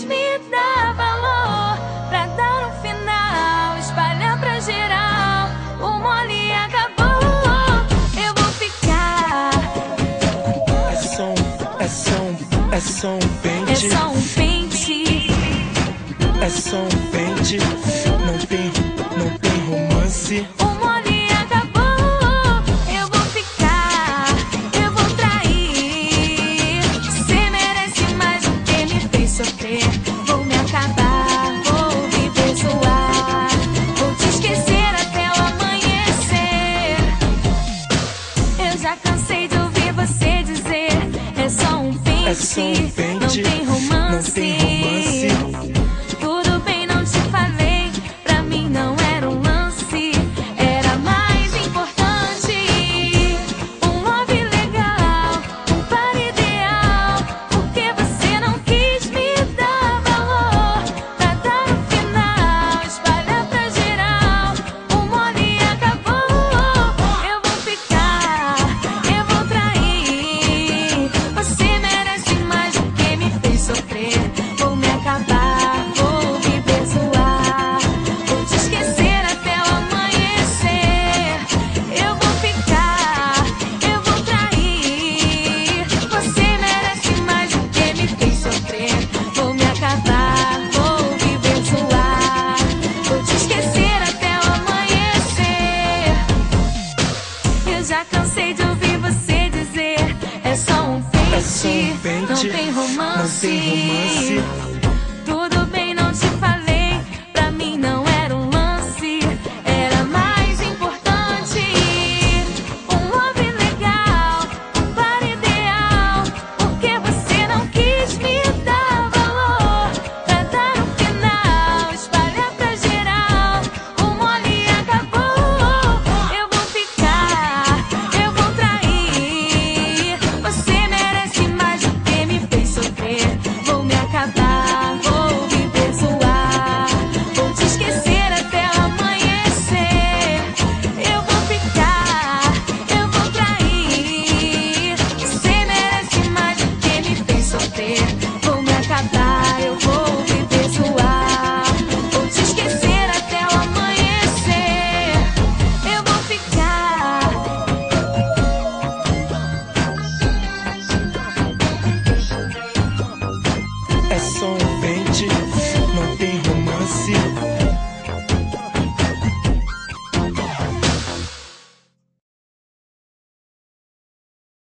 me dá valor pra dar um final, espalhar pra geral. O mole acabou, eu vou ficar. É só um, é só um, é só um pente. É só um pente. É só um pente. Não tem, não tem romance. cansei de ouvir você dizer: é só um pente, é só um pente não tem romance. Não tem romance. Não tem romance. Não tem romance. song.